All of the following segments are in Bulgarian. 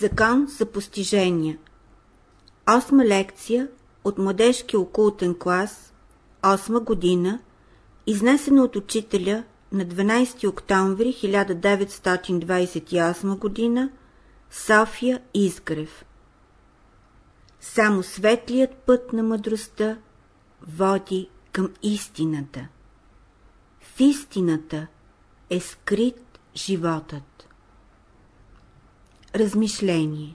Закон за постижения Осма лекция от младежки окултен клас, 8 година, изнесена от учителя на 12 октомври 1928 година, София Изгрев. Само светлият път на мъдростта води към истината. В истината е скрит животът. Размишление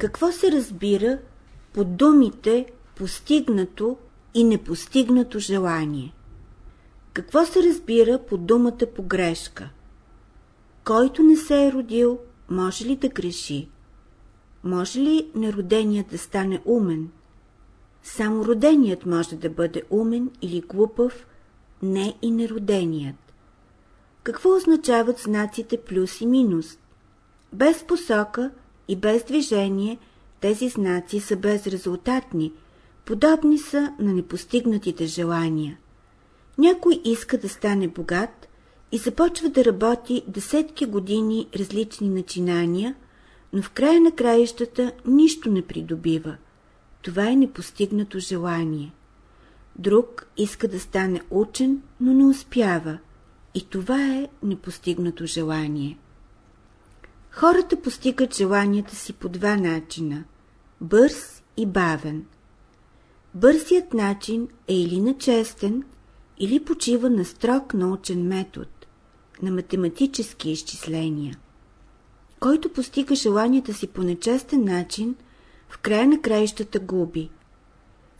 Какво се разбира под думите постигнато и непостигнато желание? Какво се разбира под думата погрешка? Който не се е родил, може ли да греши? Може ли нероденият да стане умен? Само роденият може да бъде умен или глупав, не и нероденият. Какво означават знаците плюс и минус? Без посока и без движение тези знаци са безрезултатни, подобни са на непостигнатите желания. Някой иска да стане богат и започва да работи десетки години различни начинания, но в края на краищата нищо не придобива. Това е непостигнато желание. Друг иска да стане учен, но не успява – и това е непостигнато желание. Хората постигат желанията си по два начина – бърз и бавен. Бързият начин е или начестен, или почива на строг научен метод, на математически изчисления. Който постига желанията си по нечестен начин, в края на краищата губи.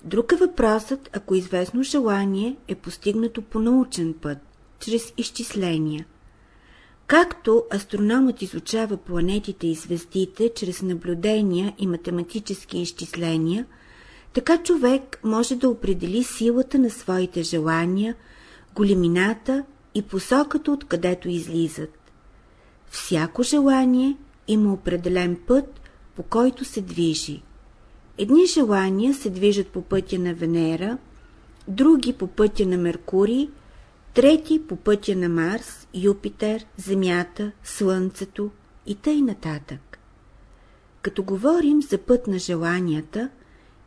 Друг е въпросът, ако известно желание е постигнато по научен път – чрез изчисления. Както астрономът изучава планетите и звездите чрез наблюдения и математически изчисления, така човек може да определи силата на своите желания, големината и посоката, откъдето излизат. Всяко желание има определен път, по който се движи. Едни желания се движат по пътя на Венера, други по пътя на Меркурий, трети по пътя на Марс, Юпитер, Земята, Слънцето и тъй нататък. Като говорим за път на желанията,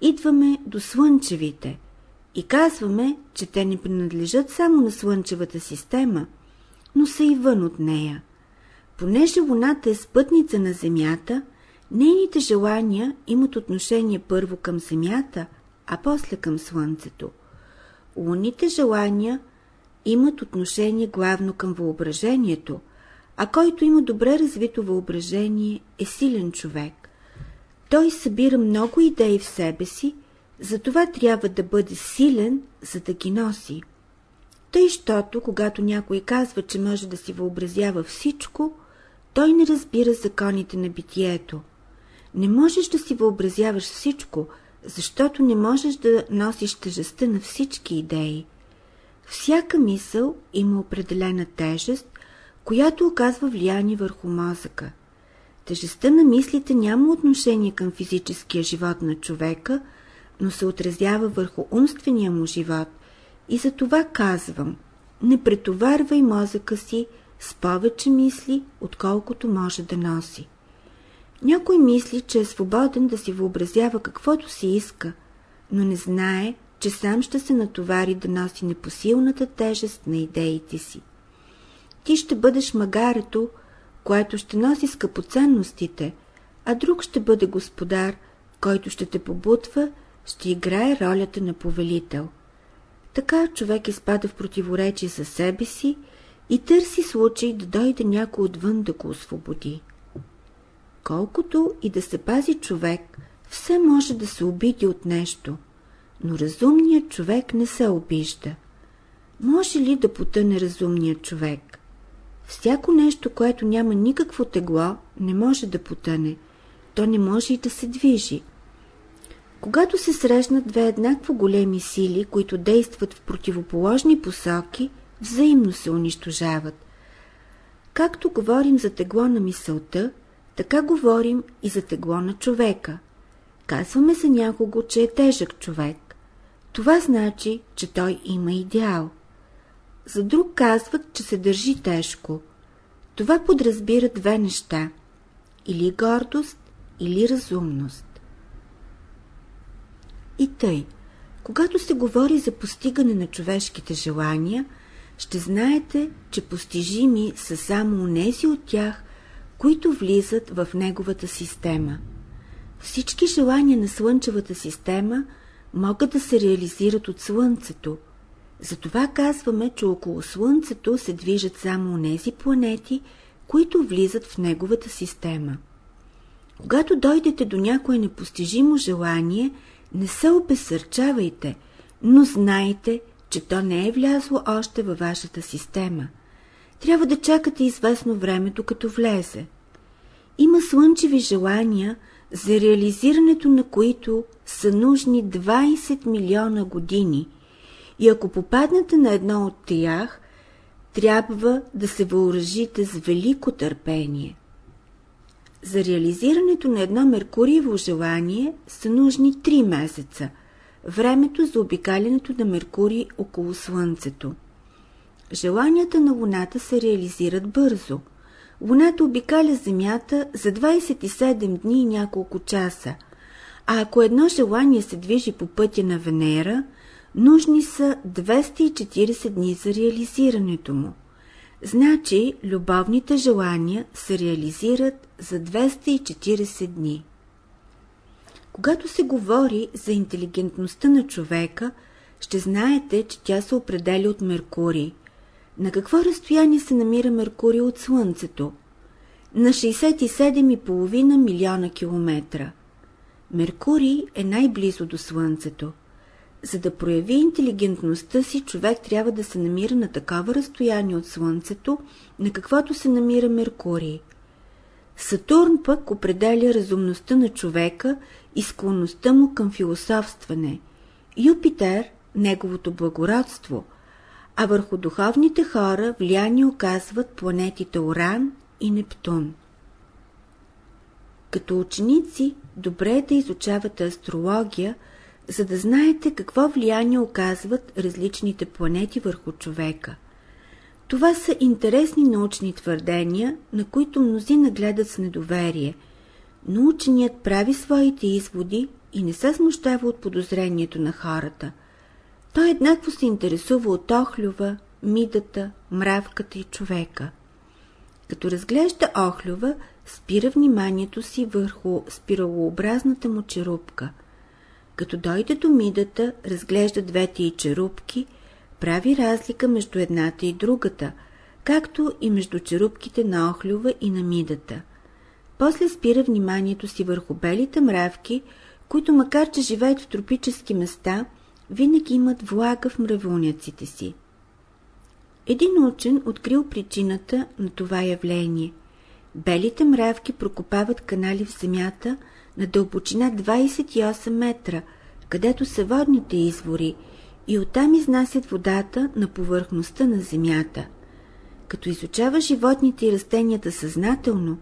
идваме до слънчевите и казваме, че те не принадлежат само на слънчевата система, но са и вън от нея. Понеже Луната е спътница на Земята, нейните желания имат отношение първо към Земята, а после към Слънцето. Луните желания – имат отношение главно към въображението, а който има добре развито въображение е силен човек. Той събира много идеи в себе си, затова трябва да бъде силен, за да ги носи. Тъй, щото, когато някой казва, че може да си въобразява всичко, той не разбира законите на битието. Не можеш да си въобразяваш всичко, защото не можеш да носиш тежестта на всички идеи. Всяка мисъл има определена тежест, която оказва влияние върху мозъка. Тежестта на мислите няма отношение към физическия живот на човека, но се отразява върху умствения му живот и за това казвам – не претоварвай мозъка си с повече мисли, отколкото може да носи. Някой мисли, че е свободен да си въобразява каквото си иска, но не знае, че сам ще се натовари да носи непосилната тежест на идеите си. Ти ще бъдеш магарето, което ще носи скъпоценностите, а друг ще бъде господар, който ще те побутва, ще играе ролята на повелител. Така човек изпада в противоречие със себе си и търси случай да дойде някой отвън да го освободи. Колкото и да се пази човек, все може да се обиди от нещо – но разумният човек не се обижда. Може ли да потъне разумният човек? Всяко нещо, което няма никакво тегло, не може да потъне. То не може и да се движи. Когато се срещнат две еднакво големи сили, които действат в противоположни посоки, взаимно се унищожават. Както говорим за тегло на мисълта, така говорим и за тегло на човека. Казваме за някого, че е тежък човек. Това значи, че той има идеал. За друг казват, че се държи тежко. Това подразбира две неща – или гордост, или разумност. И тъй, когато се говори за постигане на човешките желания, ще знаете, че постижими са само унези от тях, които влизат в неговата система. Всички желания на Слънчевата система могат да се реализират от Слънцето. Затова казваме, че около Слънцето се движат само унези планети, които влизат в неговата система. Когато дойдете до някое непостижимо желание, не се обесърчавайте, но знайте, че то не е влязло още във вашата система. Трябва да чакате известно време, докато влезе. Има слънчеви желания, за реализирането на които са нужни 20 милиона години и ако попаднете на едно от тях, трябва да се въоръжите с велико търпение. За реализирането на едно Меркуриево желание са нужни 3 месеца – времето за обикалянето на Меркурий около Слънцето. Желанията на Луната се реализират бързо. Луната обикаля Земята за 27 дни и няколко часа, а ако едно желание се движи по пътя на Венера, нужни са 240 дни за реализирането му. Значи, любовните желания се реализират за 240 дни. Когато се говори за интелигентността на човека, ще знаете, че тя се определя от Меркурий. На какво разстояние се намира Меркурий от Слънцето? На 67,5 милиона километра. Меркурий е най-близо до Слънцето – за да прояви интелигентността си, човек трябва да се намира на такова разстояние от Слънцето, на каквото се намира Меркурий. Сатурн пък определя разумността на човека и склонността му към философстване. Юпитер – неговото благородство, а върху духовните хора влияние оказват планетите Оран и Нептун. Като ученици, добре е да изучавате астрология – за да знаете какво влияние оказват различните планети върху човека. Това са интересни научни твърдения, на които мнози нагледат с недоверие, но ученият прави своите изводи и не се смущава от подозрението на хората. Той еднакво се интересува от охлюва, мидата, мравката и човека. Като разглежда охлюва, спира вниманието си върху спиралообразната му черупка – като дойде до мидата, разглежда двете и черупки, прави разлика между едната и другата, както и между черупките на охлюва и на мидата. После спира вниманието си върху белите мравки, които макар че живеят в тропически места, винаги имат влага в мравуняците си. Един учен открил причината на това явление. Белите мравки прокопават канали в земята – на дълбочина 28 метра, където са водните извори и оттам изнасят водата на повърхността на земята. Като изучава животните и растенията съзнателно,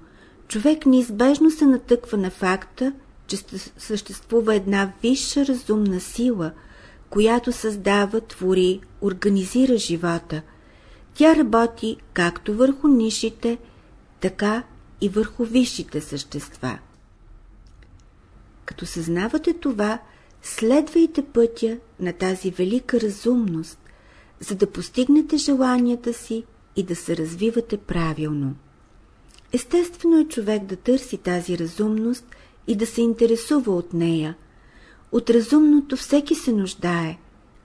човек неизбежно се натъква на факта, че съществува една висша разумна сила, която създава, твори, организира живота. Тя работи както върху нишите, така и върху висшите същества. Като съзнавате това, следвайте пътя на тази велика разумност, за да постигнете желанията си и да се развивате правилно. Естествено е човек да търси тази разумност и да се интересува от нея. От разумното всеки се нуждае,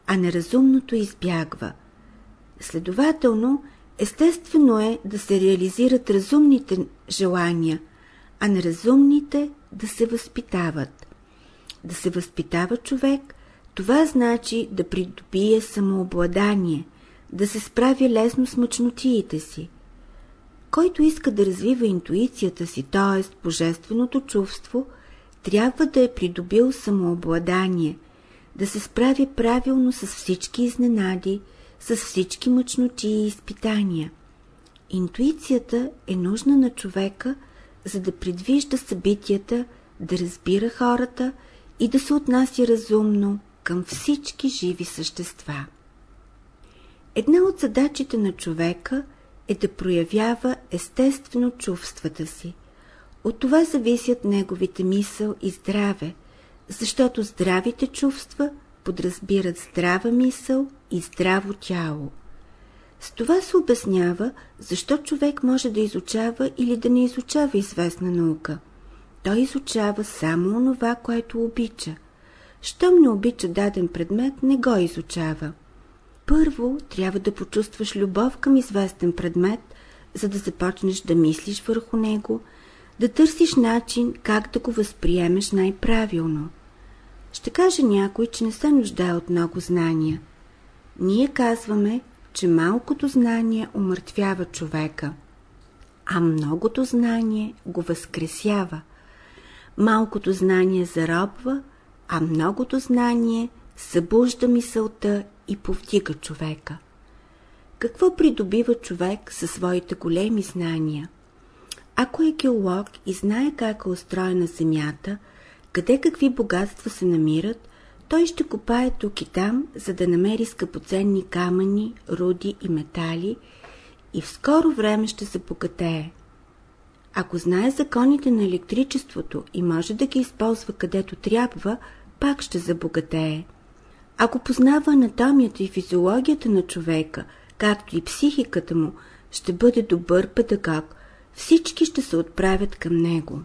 а неразумното избягва. Следователно, естествено е да се реализират разумните желания, а неразумните да се възпитават. Да се възпитава човек, това значи да придобие самообладание, да се справя лесно с мъчнотиите си. Който иска да развива интуицията си, т.е. божественото чувство, трябва да е придобил самообладание, да се справя правилно с всички изненади, с всички мъчноти и изпитания. Интуицията е нужна на човека – за да предвижда събитията, да разбира хората и да се отнася разумно към всички живи същества. Една от задачите на човека е да проявява естествено чувствата си. От това зависят неговите мисъл и здраве, защото здравите чувства подразбират здрава мисъл и здраво тяло. С това се обяснява, защо човек може да изучава или да не изучава известна наука. Той изучава само онова, което обича. Щом не обича даден предмет, не го изучава. Първо трябва да почувстваш любов към известен предмет, за да започнеш да мислиш върху него, да търсиш начин как да го възприемеш най-правилно. Ще каже някой, че не се нуждае от много знания. Ние казваме, че малкото знание умъртвява човека, а многото знание го възкресява. Малкото знание заробва, а многото знание събужда мисълта и повдига човека. Какво придобива човек със своите големи знания? Ако е геолог и знае как е устроена земята, къде какви богатства се намират, той ще копае тук и там, за да намери скъпоценни камъни, руди и метали и в скоро време ще се покатее. Ако знае законите на електричеството и може да ги използва където трябва, пак ще забогатее. Ако познава анатомията и физиологията на човека, както и психиката му, ще бъде добър педагог, всички ще се отправят към него.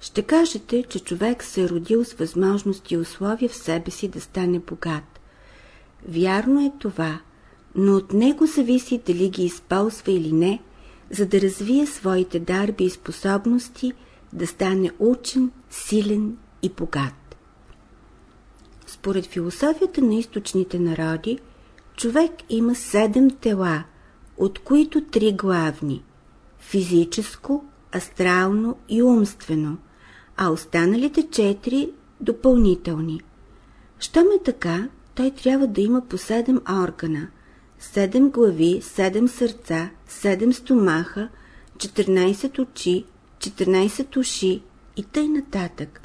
Ще кажете, че човек се е родил с възможности и условия в себе си да стане богат. Вярно е това, но от него зависи дали ги използва или не, за да развие своите дарби и способности да стане учен, силен и богат. Според философията на източните народи, човек има седем тела, от които три главни – физическо, астрално и умствено – а останалите четири допълнителни. Щом е така, той трябва да има по седем органа, седем глави, седем сърца, седем стомаха, 14 очи, 14 уши и тъй нататък.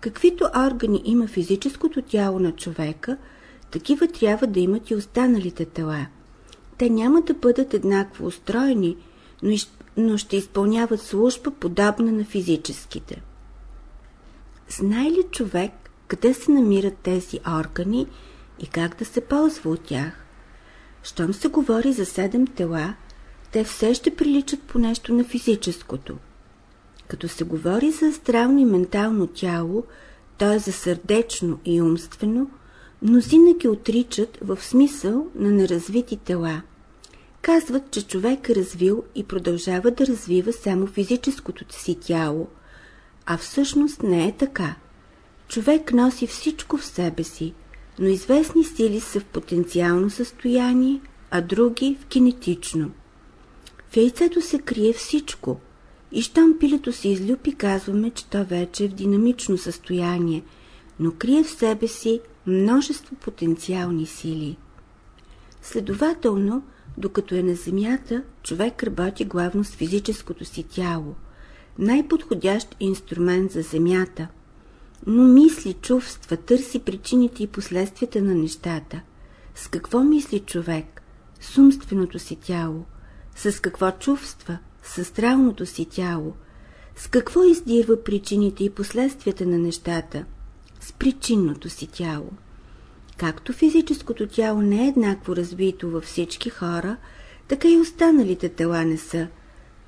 Каквито органи има физическото тяло на човека, такива трябва да имат и останалите тела. Те няма да бъдат еднакво устроени, но ще изпълняват служба подобна на физическите. Знае ли човек къде се намират тези органи и как да се ползва от тях? Щом се говори за седем тела, те все ще приличат по нещо на физическото. Като се говори за астрално и ментално тяло, т.е. за сърдечно и умствено, мнозина ги отричат в смисъл на неразвити тела. Казват, че човек е развил и продължава да развива само физическото си тяло, а всъщност не е така. Човек носи всичко в себе си, но известни сили са в потенциално състояние, а други в кинетично. В яйцето се крие всичко и щом пилето се излюпи, казваме, че то вече е в динамично състояние, но крие в себе си множество потенциални сили. Следователно, докато е на Земята, човек работи главно с физическото си тяло – най-подходящ инструмент за Земята, но мисли, чувства, търси причините и последствията на нещата. С какво мисли човек? С умственото си тяло. С какво чувства? С астралното си тяло. С какво издирва причините и последствията на нещата? С причинното си тяло. Както физическото тяло не е еднакво развито във всички хора, така и останалите тела не са –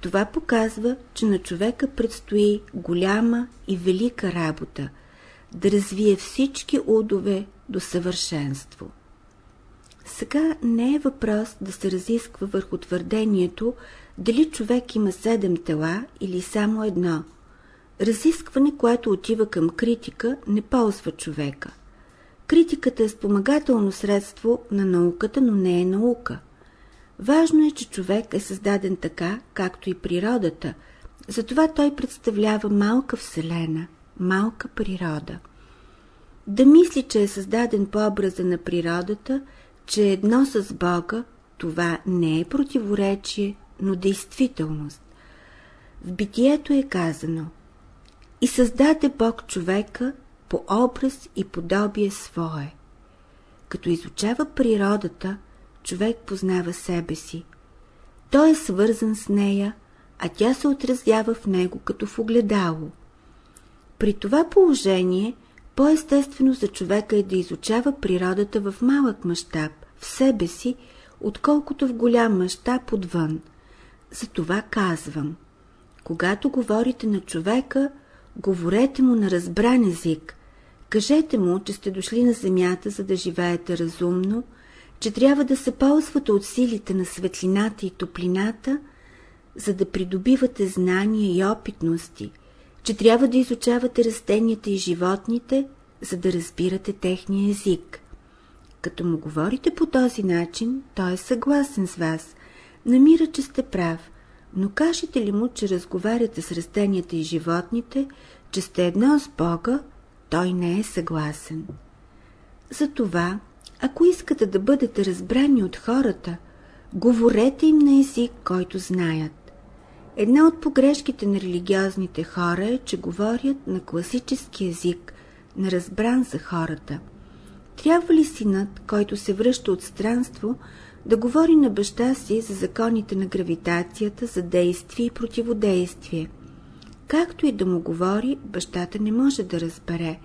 това показва, че на човека предстои голяма и велика работа да развие всички удове до съвършенство. Сега не е въпрос да се разисква върху твърдението дали човек има седем тела или само едно. Разискване, което отива към критика, не ползва човека. Критиката е спомагателно средство на науката, но не е наука – Важно е, че човек е създаден така, както и природата, затова той представлява малка вселена, малка природа. Да мисли, че е създаден по образа на природата, че е едно с Бога, това не е противоречие, но действителност. В битието е казано И създаде Бог човека по образ и подобие свое. Като изучава природата, човек познава себе си. той е свързан с нея, а тя се отразява в него като в огледало. При това положение по-естествено за човека е да изучава природата в малък мащаб, в себе си, отколкото в голям мащаб отвън. Затова казвам, когато говорите на човека, говорете му на разбран език. Кажете му, че сте дошли на земята, за да живеете разумно, че трябва да се ползвате от силите на светлината и топлината, за да придобивате знания и опитности, че трябва да изучавате растенията и животните, за да разбирате техния език. Като му говорите по този начин, той е съгласен с вас, намира, че сте прав, но кажете ли му, че разговаряте с растенията и животните, че сте едно с Бога, той не е съгласен. Затова, ако искате да бъдете разбрани от хората, говорете им на език, който знаят. Една от погрешките на религиозните хора е, че говорят на класически език, на разбран за хората. Трябва ли синът, който се връща от странство, да говори на баща си за законите на гравитацията, за действие и противодействие? Както и да му говори, бащата не може да разбере.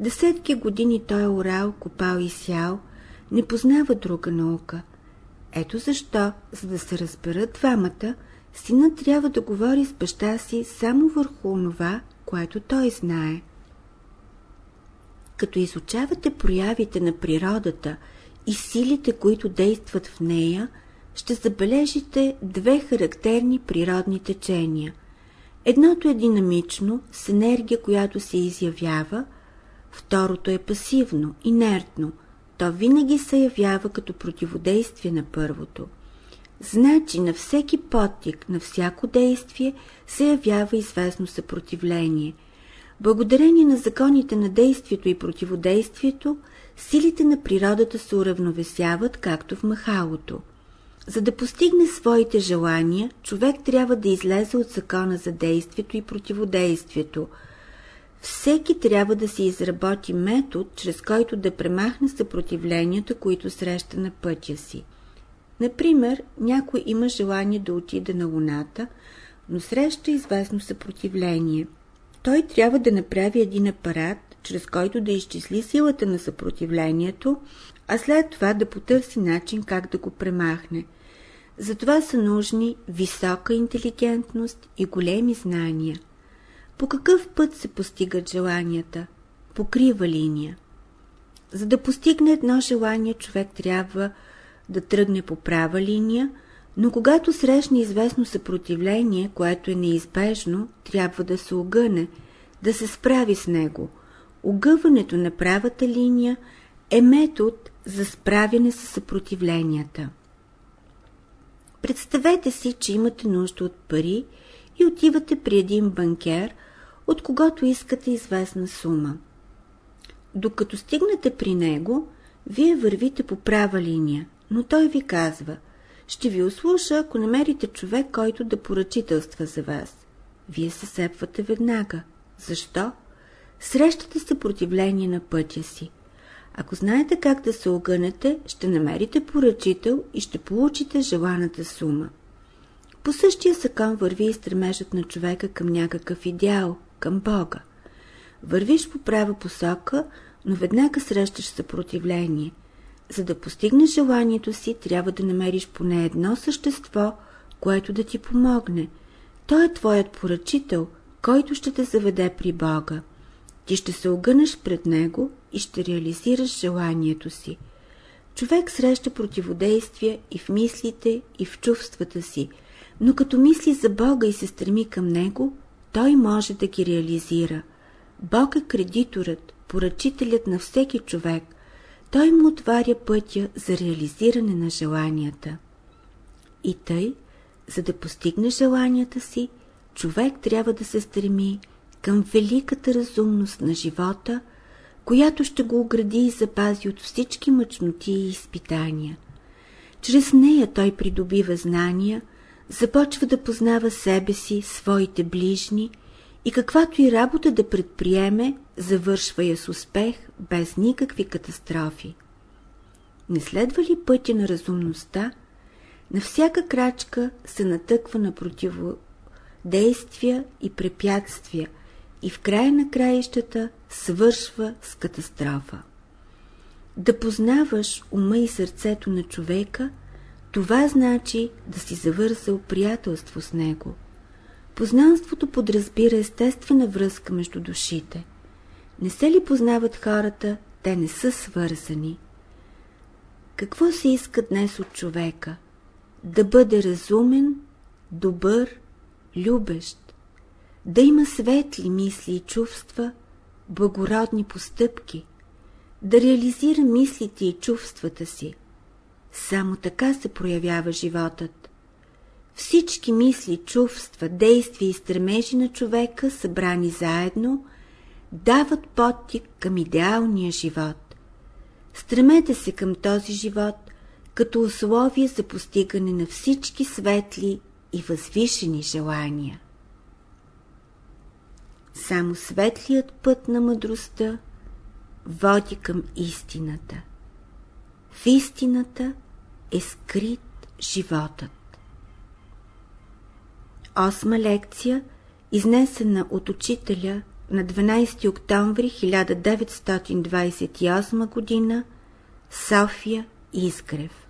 Десетки години той е орал, копал и сял, не познава друга наука. Ето защо, за да се разберат двамата, синът трябва да говори с баща си само върху онова, което той знае. Като изучавате проявите на природата и силите, които действат в нея, ще забележите две характерни природни течения. Едното е динамично, с енергия, която се изявява, второто е пасивно, инертно – то винаги се явява като противодействие на първото. Значи на всеки подтик, на всяко действие се явява известно съпротивление. Благодарение на законите на действието и противодействието, силите на природата се уравновесяват, както в махалото. За да постигне своите желания, човек трябва да излезе от закона за действието и противодействието – всеки трябва да си изработи метод, чрез който да премахне съпротивленията, които среща на пътя си. Например, някой има желание да отиде на Луната, но среща известно съпротивление. Той трябва да направи един апарат, чрез който да изчисли силата на съпротивлението, а след това да потърси начин как да го премахне. Затова са нужни висока интелигентност и големи знания – по какъв път се постигат желанията? По крива линия. За да постигне едно желание, човек трябва да тръгне по права линия, но когато срещне известно съпротивление, което е неизбежно, трябва да се огъне, да се справи с него. Огъването на правата линия е метод за справяне с съпротивленията. Представете си, че имате нужда от пари и отивате при един банкер – от когото искате известна сума. Докато стигнете при него, вие вървите по права линия, но той ви казва «Ще ви услуша, ако намерите човек, който да поръчителства за вас». Вие се сепвате веднага. Защо? Срещате съпротивление на пътя си. Ако знаете как да се огънете, ще намерите поръчител и ще получите желаната сума. По същия закон върви и стремежът на човека към някакъв идеал, към Бога. Вървиш по права посока, но веднага срещаш съпротивление. За да постигнеш желанието си, трябва да намериш поне едно същество, което да ти помогне. Той е твоят поръчител, който ще те заведе при Бога. Ти ще се огънеш пред Него и ще реализираш желанието си. Човек среща противодействия и в мислите, и в чувствата си, но като мисли за Бога и се стреми към Него, той може да ги реализира. Бог е кредиторът, поръчителят на всеки човек. Той му отваря пътя за реализиране на желанията. И тъй, за да постигне желанията си, човек трябва да се стреми към великата разумност на живота, която ще го огради и запази от всички мъчноти и изпитания. Чрез нея той придобива знания – започва да познава себе си, своите ближни и каквато и работа да предприеме, завършва я с успех, без никакви катастрофи. Не следва ли пътя на разумността? на всяка крачка се натъква на противодействия и препятствия и в края на краищата свършва с катастрофа. Да познаваш ума и сърцето на човека, това значи да си завързал приятелство с него. Познанството подразбира естествена връзка между душите. Не се ли познават хората, те не са свързани. Какво се иска днес от човека? Да бъде разумен, добър, любещ, да има светли мисли и чувства, благородни постъпки, да реализира мислите и чувствата си. Само така се проявява животът. Всички мисли, чувства, действия и стремежи на човека, събрани заедно, дават подтик към идеалния живот. Стремете се към този живот като условие за постигане на всички светли и възвишени желания. Само светлият път на мъдростта води към истината. В истината е скрит животът. Осма лекция, изнесена от учителя на 12 октомври 1928 г. София Изгрев